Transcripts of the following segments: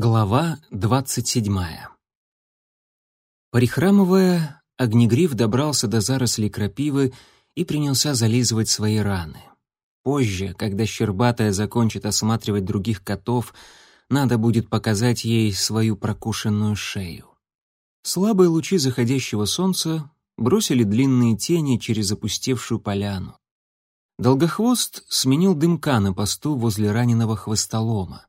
Глава двадцать седьмая. Прихрамывая, Огнегриф добрался до зарослей крапивы и принялся зализывать свои раны. Позже, когда Щербатая закончит осматривать других котов, надо будет показать ей свою прокушенную шею. Слабые лучи заходящего солнца бросили длинные тени через опустевшую поляну. Долгохвост сменил дымка на посту возле раненого хвостолома.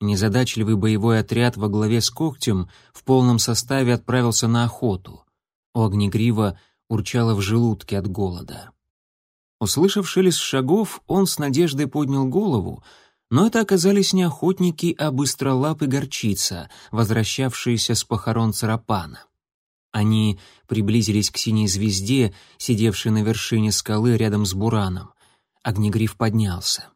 Незадачливый боевой отряд во главе с когтем в полном составе отправился на охоту. У огнегрива урчало в желудке от голода. Услышав шелест шагов, он с надеждой поднял голову, но это оказались не охотники, а быстролап и горчица, возвращавшиеся с похорон Царапана. Они приблизились к синей звезде, сидевшей на вершине скалы рядом с Бураном. Огнегриф поднялся.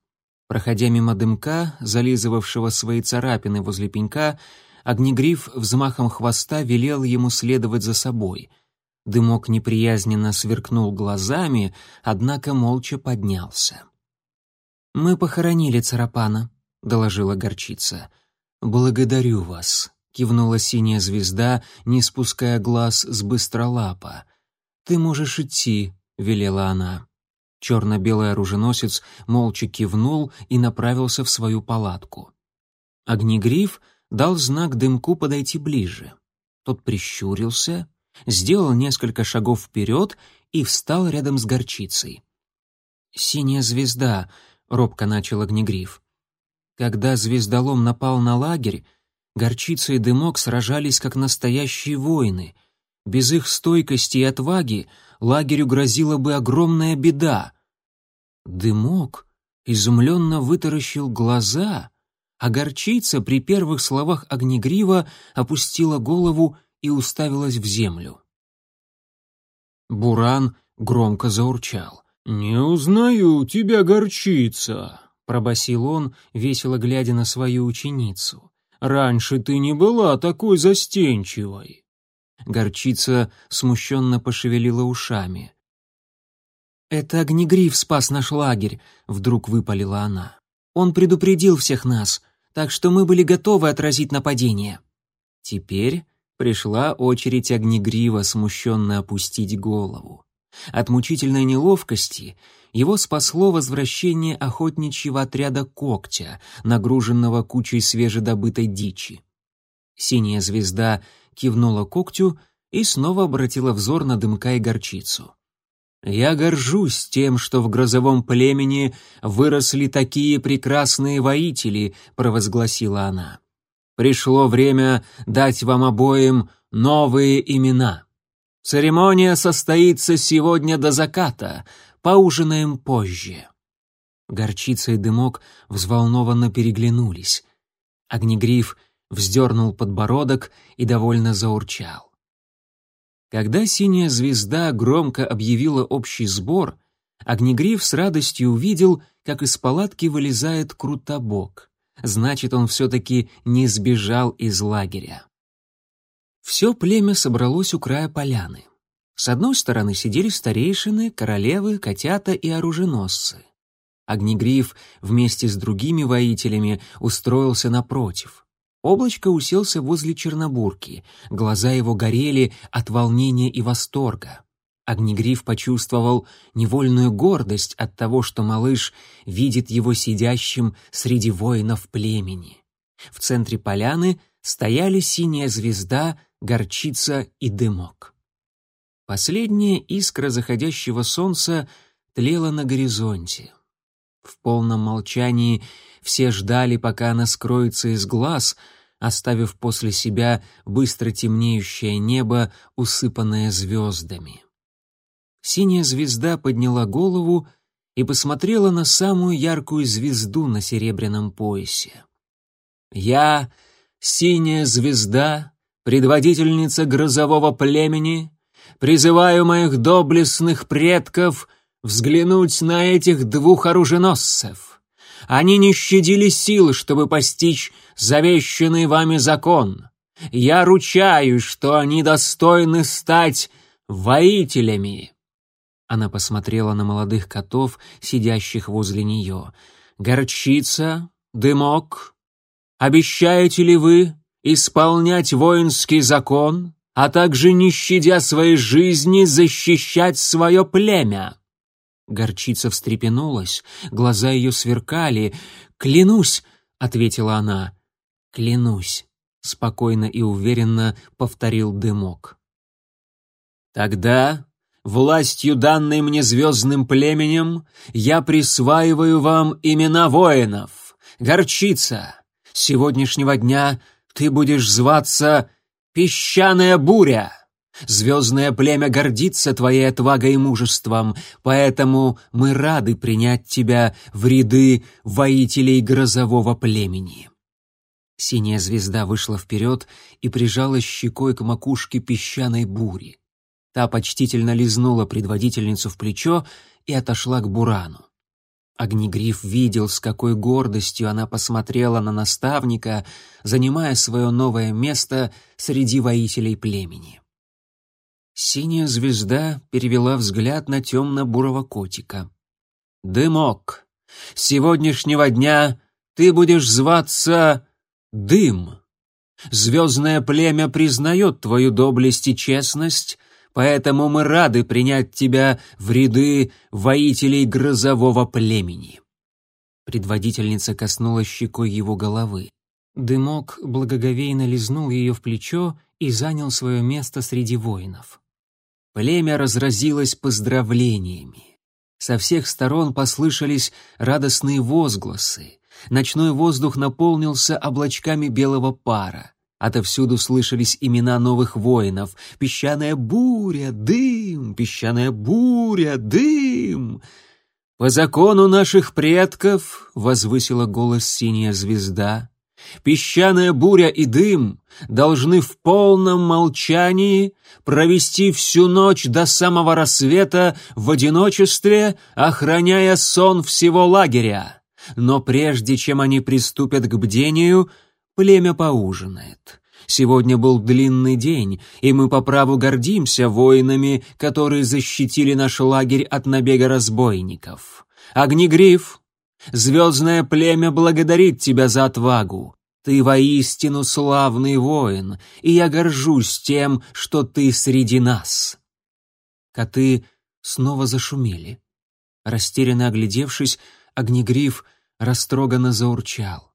Проходя мимо дымка, зализывавшего свои царапины возле пенька, Огнегриф взмахом хвоста велел ему следовать за собой. Дымок неприязненно сверкнул глазами, однако молча поднялся. «Мы похоронили Царапана», — доложила горчица. «Благодарю вас», — кивнула синяя звезда, не спуская глаз с быстролапа. «Ты можешь идти», — велела она. Черно-белый оруженосец молча кивнул и направился в свою палатку. Огнегриф дал знак дымку подойти ближе. Тот прищурился, сделал несколько шагов вперед и встал рядом с горчицей. «Синяя звезда», — робко начал Огнегриф. Когда звездолом напал на лагерь, горчица и дымок сражались как настоящие воины. Без их стойкости и отваги лагерю грозила бы огромная беда. Дымок изумленно вытаращил глаза, а горчица при первых словах огнегрива опустила голову и уставилась в землю. Буран громко заурчал. «Не узнаю тебя, горчица», — пробасил он, весело глядя на свою ученицу. «Раньше ты не была такой застенчивой». Горчица смущенно пошевелила ушами. «Это Огнегриф спас наш лагерь», — вдруг выпалила она. «Он предупредил всех нас, так что мы были готовы отразить нападение». Теперь пришла очередь Огнегрива смущенно опустить голову. От мучительной неловкости его спасло возвращение охотничьего отряда «Когтя», нагруженного кучей свежедобытой дичи. Синяя звезда кивнула когтю и снова обратила взор на дымка и горчицу. «Я горжусь тем, что в грозовом племени выросли такие прекрасные воители», — провозгласила она. «Пришло время дать вам обоим новые имена. Церемония состоится сегодня до заката, поужинаем позже». Горчица и дымок взволнованно переглянулись. Огнегриф — вздернул подбородок и довольно заурчал. Когда синяя звезда громко объявила общий сбор, Огнегриф с радостью увидел, как из палатки вылезает Крутобок. Значит, он все-таки не сбежал из лагеря. Все племя собралось у края поляны. С одной стороны сидели старейшины, королевы, котята и оруженосцы. Огнегриф вместе с другими воителями устроился напротив. Облачко уселся возле Чернобурки, глаза его горели от волнения и восторга. Огнегриф почувствовал невольную гордость от того, что малыш видит его сидящим среди воинов племени. В центре поляны стояли синяя звезда, горчица и дымок. Последняя искра заходящего солнца тлела на горизонте. В полном молчании все ждали, пока она скроется из глаз, оставив после себя быстро темнеющее небо, усыпанное звездами. Синяя звезда подняла голову и посмотрела на самую яркую звезду на серебряном поясе. «Я, синяя звезда, предводительница грозового племени, призываю моих доблестных предков взглянуть на этих двух оруженосцев». Они не щадили сил, чтобы постичь завещанный вами закон. Я ручаюсь, что они достойны стать воителями». Она посмотрела на молодых котов, сидящих возле нее. «Горчица, дымок. обещаете ли вы исполнять воинский закон, а также, не щадя своей жизни, защищать свое племя?» Горчица встрепенулась, глаза ее сверкали. «Клянусь!» — ответила она. «Клянусь!» — спокойно и уверенно повторил дымок. «Тогда, властью данной мне звездным племенем, я присваиваю вам имена воинов. Горчица, сегодняшнего дня ты будешь зваться Песчаная буря. Звездное племя гордится твоей отвагой и мужеством, поэтому мы рады принять тебя в ряды воителей грозового племени». Синяя звезда вышла вперед и прижалась щекой к макушке песчаной бури. Та почтительно лизнула предводительницу в плечо и отошла к Бурану. Огнегриф видел, с какой гордостью она посмотрела на наставника, занимая свое новое место среди воителей племени. Синяя звезда перевела взгляд на темно-бурого котика. «Дымок, с сегодняшнего дня ты будешь зваться Дым. Звездное племя признает твою доблесть и честность, поэтому мы рады принять тебя в ряды воителей грозового племени». Предводительница коснулась щекой его головы. Дымок благоговейно лизнул ее в плечо и занял свое место среди воинов. Племя разразилось поздравлениями. Со всех сторон послышались радостные возгласы. Ночной воздух наполнился облачками белого пара. Отовсюду слышались имена новых воинов. «Песчаная буря! Дым! Песчаная буря! Дым!» «По закону наших предков», — возвысила голос синяя звезда, Песчаная буря и дым должны в полном молчании провести всю ночь до самого рассвета в одиночестве, охраняя сон всего лагеря. Но прежде чем они приступят к бдению, племя поужинает. Сегодня был длинный день, и мы по праву гордимся воинами, которые защитили наш лагерь от набега разбойников. Огнегриф, Звездное племя благодарит тебя за отвагу. Ты воистину славный воин, и я горжусь тем, что ты среди нас». Коты снова зашумели. Растерянно оглядевшись, Огнегриф растроганно заурчал.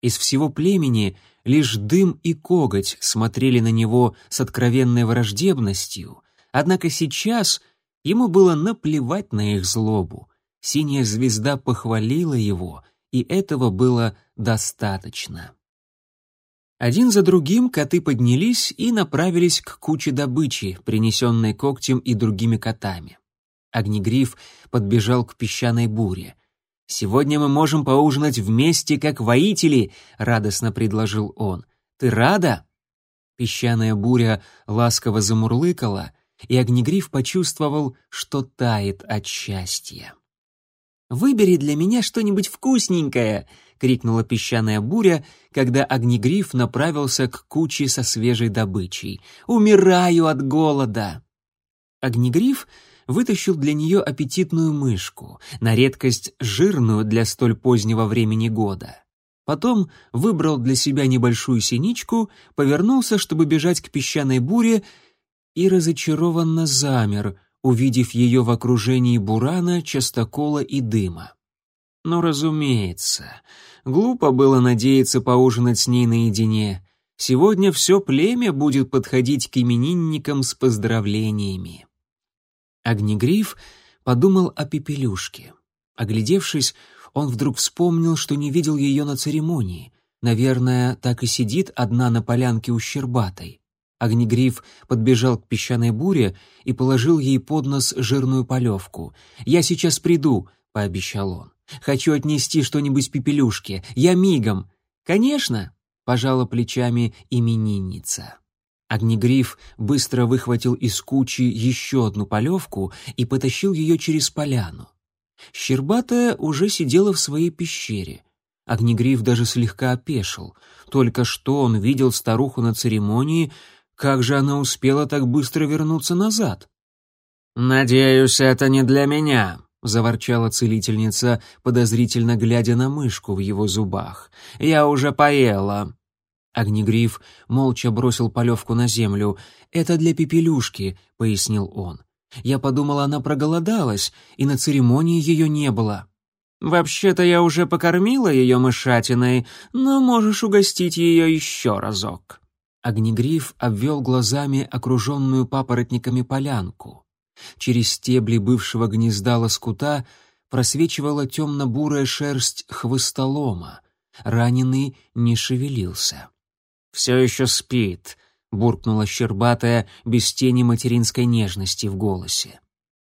Из всего племени лишь дым и коготь смотрели на него с откровенной враждебностью, однако сейчас ему было наплевать на их злобу. Синяя звезда похвалила его, и этого было достаточно. Один за другим коты поднялись и направились к куче добычи, принесенной когтем и другими котами. Огнегриф подбежал к песчаной буре. «Сегодня мы можем поужинать вместе, как воители», — радостно предложил он. «Ты рада?» Песчаная буря ласково замурлыкала, и Огнегриф почувствовал, что тает от счастья. «Выбери для меня что-нибудь вкусненькое!» — крикнула песчаная буря, когда огнегриф направился к куче со свежей добычей. «Умираю от голода!» Огнегриф вытащил для нее аппетитную мышку, на редкость жирную для столь позднего времени года. Потом выбрал для себя небольшую синичку, повернулся, чтобы бежать к песчаной буре, и разочарованно замер — увидев ее в окружении бурана, частокола и дыма. Но, разумеется, глупо было надеяться поужинать с ней наедине. Сегодня все племя будет подходить к именинникам с поздравлениями. Огнегриф подумал о Пепелюшке. Оглядевшись, он вдруг вспомнил, что не видел ее на церемонии. Наверное, так и сидит одна на полянке у Щербатой. Огнегриф подбежал к песчаной буре и положил ей под нос жирную полевку. «Я сейчас приду», — пообещал он. «Хочу отнести что-нибудь пепелюшке. Я мигом». «Конечно», — пожала плечами именинница. Огнегриф быстро выхватил из кучи еще одну полевку и потащил ее через поляну. Щербатая уже сидела в своей пещере. Огнегриф даже слегка опешил. Только что он видел старуху на церемонии — как же она успела так быстро вернуться назад? «Надеюсь, это не для меня», — заворчала целительница, подозрительно глядя на мышку в его зубах. «Я уже поела». Огнегриф молча бросил полевку на землю. «Это для пепелюшки», — пояснил он. «Я подумала, она проголодалась, и на церемонии ее не было». «Вообще-то я уже покормила ее мышатиной, но можешь угостить ее еще разок». Огнегриф обвел глазами окруженную папоротниками полянку. Через стебли бывшего гнезда лоскута просвечивала темно-бурая шерсть хвостолома. Раненый не шевелился. «Все еще спит», — буркнула щербатая, без тени материнской нежности в голосе.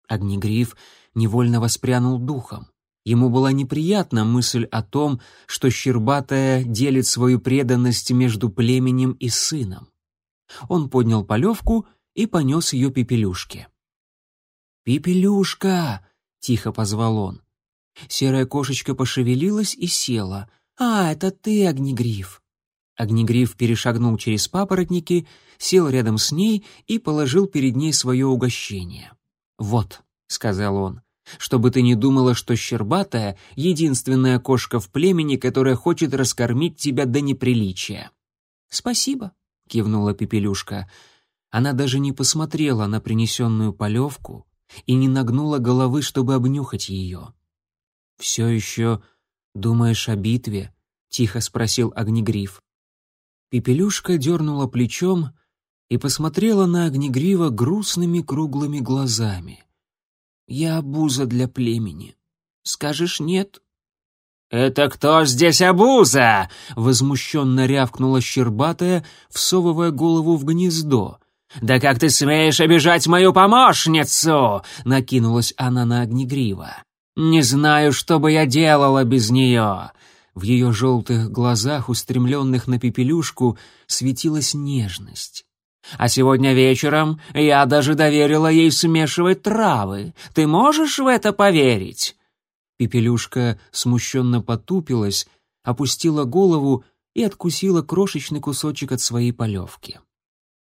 Огнегриф невольно воспрянул духом. Ему была неприятна мысль о том, что Щербатая делит свою преданность между племенем и сыном. Он поднял полевку и понес ее Пепелюшке. «Пепелюшка!» — тихо позвал он. Серая кошечка пошевелилась и села. «А, это ты, Огнегриф!» Огнегриф перешагнул через папоротники, сел рядом с ней и положил перед ней свое угощение. «Вот», — сказал он, чтобы ты не думала, что Щербатая — единственная кошка в племени, которая хочет раскормить тебя до неприличия». «Спасибо», — кивнула Пепелюшка. Она даже не посмотрела на принесенную полевку и не нагнула головы, чтобы обнюхать ее. «Все еще думаешь о битве?» — тихо спросил Огнегриф. Пепелюшка дернула плечом и посмотрела на Огнегрива грустными круглыми глазами. Я обуза для племени. Скажешь нет?» «Это кто здесь обуза?» — возмущенно рявкнула Щербатая, всовывая голову в гнездо. «Да как ты смеешь обижать мою помощницу?» — накинулась она на Огнегрива. «Не знаю, что бы я делала без нее». В ее желтых глазах, устремленных на пепелюшку, светилась нежность. А сегодня вечером я даже доверила ей смешивать травы. Ты можешь в это поверить?» Пепелюшка смущенно потупилась, опустила голову и откусила крошечный кусочек от своей полевки.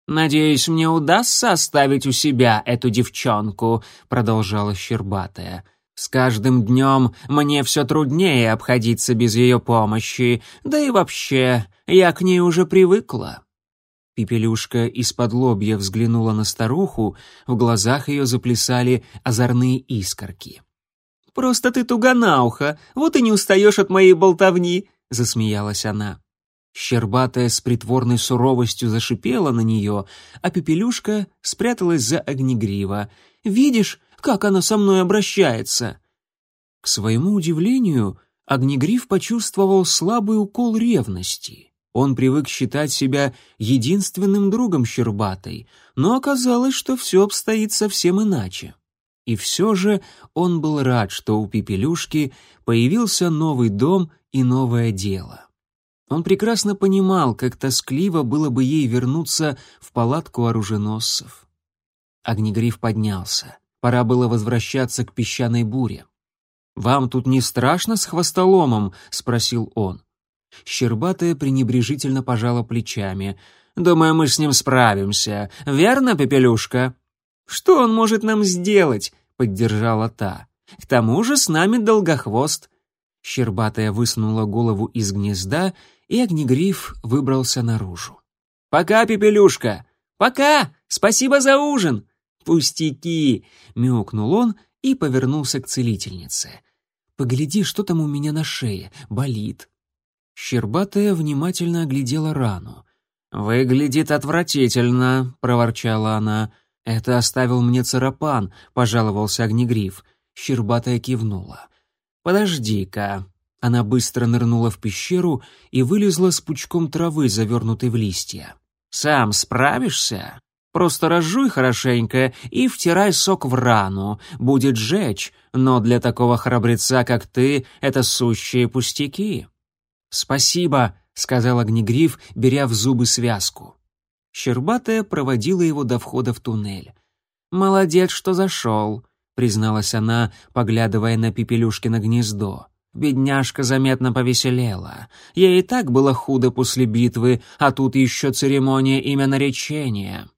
«Надеюсь, мне удастся оставить у себя эту девчонку», — продолжала Щербатая. «С каждым днем мне все труднее обходиться без ее помощи, да и вообще, я к ней уже привыкла». Пепелюшка из-под лобья взглянула на старуху, в глазах ее заплясали озорные искорки. «Просто ты тугонауха, вот и не устаешь от моей болтовни», — засмеялась она. Щербатая с притворной суровостью зашипела на нее, а Пепелюшка спряталась за огнегрива. «Видишь, как она со мной обращается?» К своему удивлению, огнегрив почувствовал слабый укол ревности. Он привык считать себя единственным другом Щербатой, но оказалось, что все обстоит совсем иначе. И все же он был рад, что у Пепелюшки появился новый дом и новое дело. Он прекрасно понимал, как тоскливо было бы ей вернуться в палатку оруженосцев. Огнегриф поднялся. Пора было возвращаться к песчаной буре. «Вам тут не страшно с хвостоломом?» — спросил он. Щербатая пренебрежительно пожала плечами. «Думаю, мы с ним справимся. Верно, Пепелюшка?» «Что он может нам сделать?» — поддержала та. «К тому же с нами долгохвост». Щербатая высунула голову из гнезда, и огнегриф выбрался наружу. «Пока, Пепелюшка! Пока! Спасибо за ужин!» «Пустяки!» — мяукнул он и повернулся к целительнице. «Погляди, что там у меня на шее. Болит». Щербатая внимательно оглядела рану. «Выглядит отвратительно», — проворчала она. «Это оставил мне царапан», — пожаловался Огнегриф. Щербатая кивнула. «Подожди-ка». Она быстро нырнула в пещеру и вылезла с пучком травы, завернутой в листья. «Сам справишься? Просто разжуй хорошенько и втирай сок в рану. Будет жечь, но для такого храбреца, как ты, это сущие пустяки». «Спасибо», — сказал Огнегриф, беря в зубы связку. Щербатая проводила его до входа в туннель. «Молодец, что зашел», — призналась она, поглядывая на Пепелюшкино гнездо. Бедняжка заметно повеселела. Ей и так было худо после битвы, а тут еще церемония имя наречения.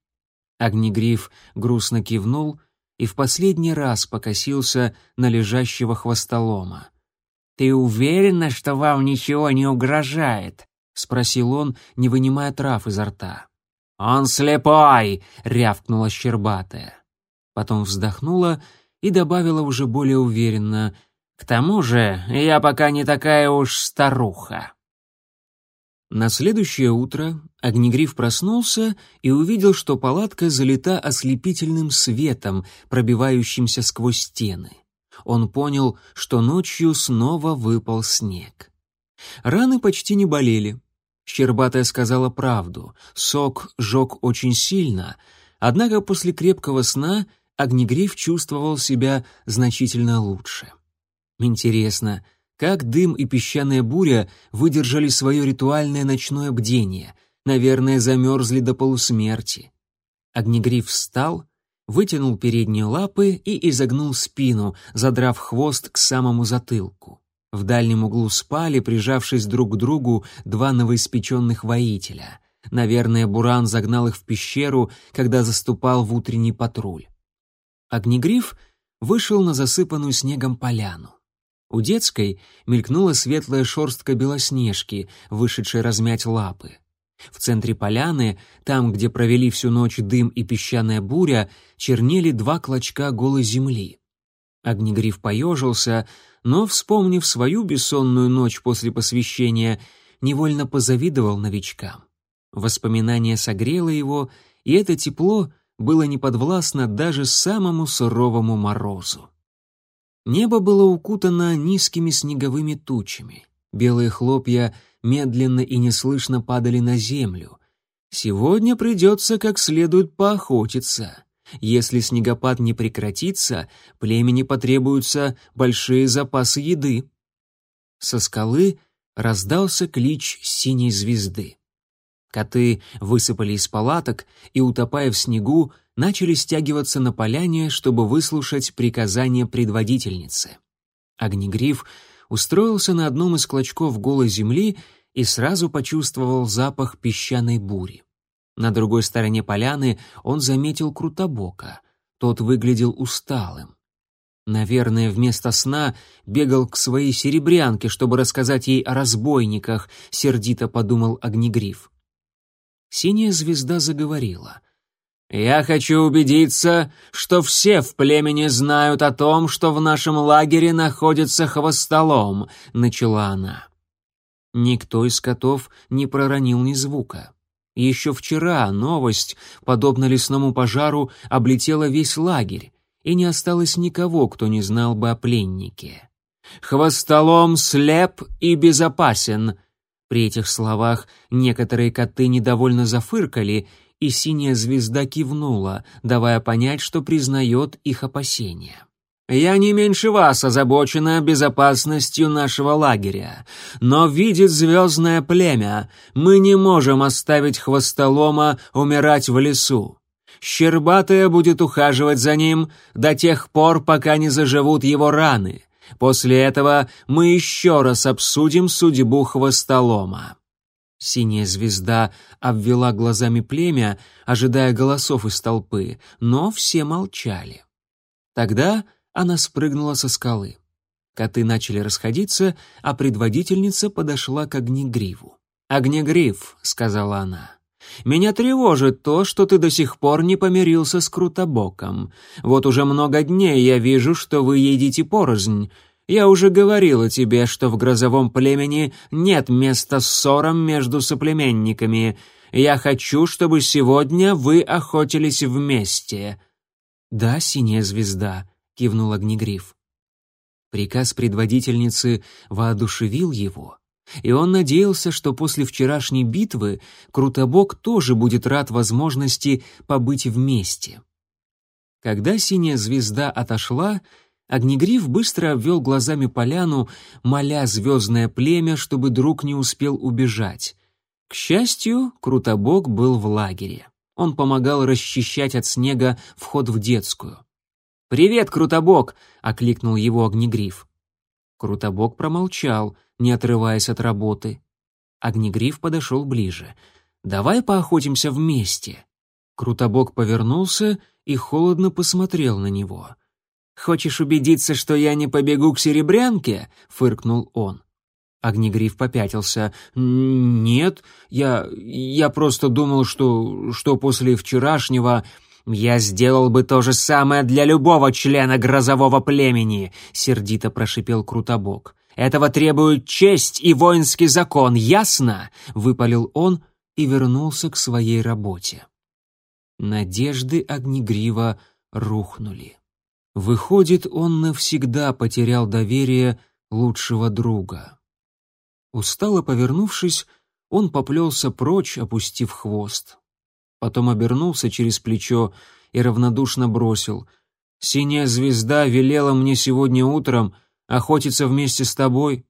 Огнегриф грустно кивнул и в последний раз покосился на лежащего хвостолома. «Ты уверена, что вам ничего не угрожает?» — спросил он, не вынимая трав изо рта. «Он слепой!» — рявкнула щербатая. Потом вздохнула и добавила уже более уверенно. «К тому же я пока не такая уж старуха». На следующее утро Огнегриф проснулся и увидел, что палатка залита ослепительным светом, пробивающимся сквозь стены. Он понял, что ночью снова выпал снег. Раны почти не болели. Щербатая сказала правду. Сок жег очень сильно, однако после крепкого сна Огнегриф чувствовал себя значительно лучше. Интересно, как дым и песчаная буря выдержали свое ритуальное ночное бдение? Наверное, замерзли до полусмерти. Огнегриф встал, вытянул передние лапы и изогнул спину, задрав хвост к самому затылку. В дальнем углу спали, прижавшись друг к другу, два новоиспеченных воителя. Наверное, Буран загнал их в пещеру, когда заступал в утренний патруль. Огнегриф вышел на засыпанную снегом поляну. У детской мелькнула светлая шерстка белоснежки, вышедшей размять лапы. В центре поляны, там, где провели всю ночь дым и песчаная буря, чернели два клочка голой земли. Огнегриф поежился, но, вспомнив свою бессонную ночь после посвящения, невольно позавидовал новичкам. Воспоминание согрело его, и это тепло было неподвластно даже самому суровому морозу. Небо было укутано низкими снеговыми тучами. Белые хлопья медленно и неслышно падали на землю. Сегодня придется как следует поохотиться. Если снегопад не прекратится, племени потребуются большие запасы еды. Со скалы раздался клич синей звезды. Коты высыпали из палаток и, утопая в снегу, начали стягиваться на поляне, чтобы выслушать приказания предводительницы. Огнегриф устроился на одном из клочков голой земли и сразу почувствовал запах песчаной бури. На другой стороне поляны он заметил Крутобока. Тот выглядел усталым. Наверное, вместо сна бегал к своей серебрянке, чтобы рассказать ей о разбойниках, сердито подумал Огнегриф. Синяя звезда заговорила. «Я хочу убедиться, что все в племени знают о том, что в нашем лагере находится хвостолом», — начала она. Никто из котов не проронил ни звука. Еще вчера новость, подобно лесному пожару, облетела весь лагерь, и не осталось никого, кто не знал бы о пленнике. «Хвостолом слеп и безопасен», при этих словах некоторые коты недовольно зафыркали, и синяя звезда кивнула, давая понять, что признает их опасения. «Я не меньше вас озабочена безопасностью нашего лагеря, но видит звездное племя, мы не можем оставить хвостолома умирать в лесу. Щербатая будет ухаживать за ним до тех пор, пока не заживут его раны. После этого мы еще раз обсудим судьбу хвостолома». Синяя звезда обвела глазами племя, ожидая голосов из толпы, но все молчали. Тогда она спрыгнула со скалы. Коты начали расходиться, а предводительница подошла к Огнегриву. «Огнегрив», — сказала она, — «меня тревожит то, что ты до сих пор не помирился с Крутобоком. Вот уже много дней я вижу, что вы едите порознь. Я уже говорила тебе, что в грозовом племени нет места ссорам между соплеменниками. Я хочу, чтобы сегодня вы охотились вместе». «Да, синяя звезда», — кивнул Огнегриф. Приказ предводительницы воодушевил его, и он надеялся, что после вчерашней битвы Крутобок тоже будет рад возможности побыть вместе. Когда синяя звезда отошла, Огнегриф быстро обвел глазами поляну, моля звездное племя, чтобы друг не успел убежать. К счастью, Крутобок был в лагере. Он помогал расчищать от снега вход в детскую. «Привет, Крутобок!» — окликнул его Огнегриф. Крутобок промолчал, не отрываясь от работы. Огнегриф подошел ближе. «Давай поохотимся вместе». Крутобок повернулся и холодно посмотрел на него. «Хочешь убедиться, что я не побегу к серебрянке?» — фыркнул он. Огнегриф попятился. «Нет, я... я просто думал, что... что после вчерашнего...» «Я сделал бы то же самое для любого члена грозового племени», — сердито прошипел Крутобок. «Этого требует честь и воинский закон, ясно?» — выпалил он и вернулся к своей работе. Надежды Огнегрива рухнули. Выходит, он навсегда потерял доверие лучшего друга. Устало повернувшись, он поплелся прочь, опустив хвост. Потом обернулся через плечо и равнодушно бросил. «Синяя звезда велела мне сегодня утром охотиться вместе с тобой.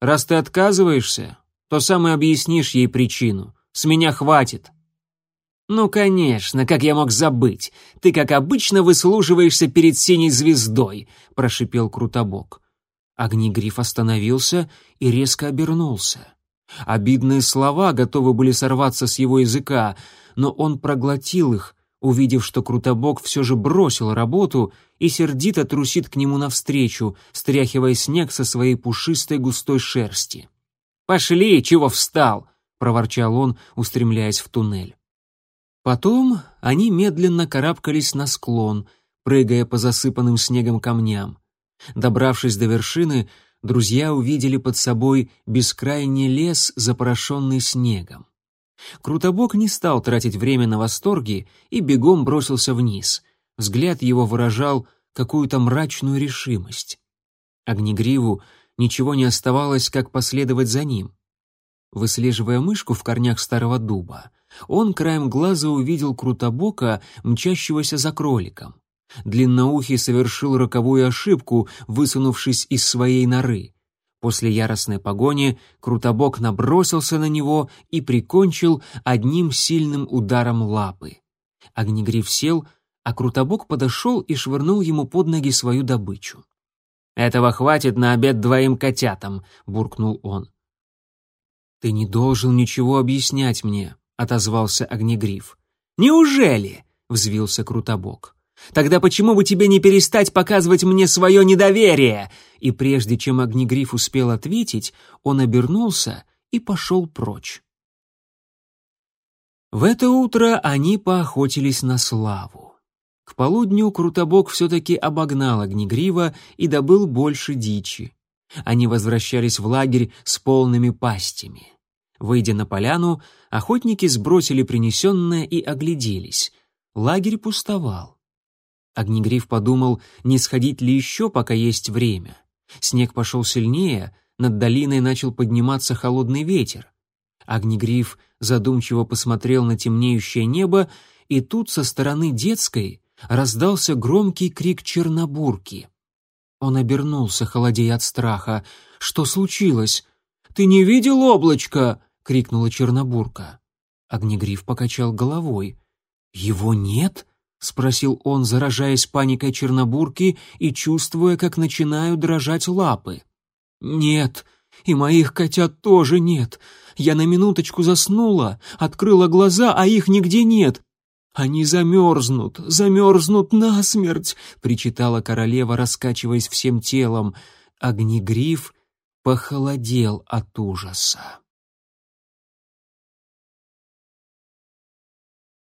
Раз ты отказываешься, то сам и объяснишь ей причину. С меня хватит». «Ну, конечно, как я мог забыть? Ты, как обычно, выслуживаешься перед синей звездой», — прошипел Крутобок. Огнегриф остановился и резко обернулся. Обидные слова готовы были сорваться с его языка, но он проглотил их, увидев, что Крутобок все же бросил работу и сердито трусит к нему навстречу, стряхивая снег со своей пушистой густой шерсти. «Пошли, чего встал!» — проворчал он, устремляясь в туннель. Потом они медленно карабкались на склон, прыгая по засыпанным снегом камням. Добравшись до вершины, друзья увидели под собой бескрайний лес, запорошенный снегом. Крутобок не стал тратить время на восторги и бегом бросился вниз. Взгляд его выражал какую-то мрачную решимость. Огнегриву ничего не оставалось, как последовать за ним. Выслеживая мышку в корнях старого дуба, он краем глаза увидел Крутобока, мчащегося за кроликом. Длинноухий совершил роковую ошибку, высунувшись из своей норы. После яростной погони Крутобок набросился на него и прикончил одним сильным ударом лапы. Огнегриф сел, а Крутобок подошел и швырнул ему под ноги свою добычу. «Этого хватит на обед двоим котятам», — буркнул он. «Ты не должен ничего объяснять мне», — отозвался Огнегриф. «Неужели?» — взвился Крутобок. «Тогда почему бы тебе не перестать показывать мне свое недоверие?» И прежде чем Огнегриф успел ответить, он обернулся и пошел прочь. В это утро они поохотились на славу. К полудню Крутобок все-таки обогнал Огнегрива и добыл больше дичи. Они возвращались в лагерь с полными пастями. Выйдя на поляну, охотники сбросили принесенное и огляделись. Лагерь пустовал. Огнегриф подумал, не сходить ли еще, пока есть время. Снег пошел сильнее, над долиной начал подниматься холодный ветер. Огнегриф задумчиво посмотрел на темнеющее небо, и тут со стороны детской раздался громкий крик чернобурки. Он обернулся, холодея от страха. «Что случилось? Ты не видел облачко?» — крикнула Чернобурка. Огнегриф покачал головой. «Его нет?» — спросил он, заражаясь паникой Чернобурки и чувствуя, как начинают дрожать лапы. «Нет, и моих котят тоже нет. Я на минуточку заснула, открыла глаза, а их нигде нет. Они замерзнут, замерзнут насмерть!» — причитала королева, раскачиваясь всем телом. Огнегриф похолодел от ужаса.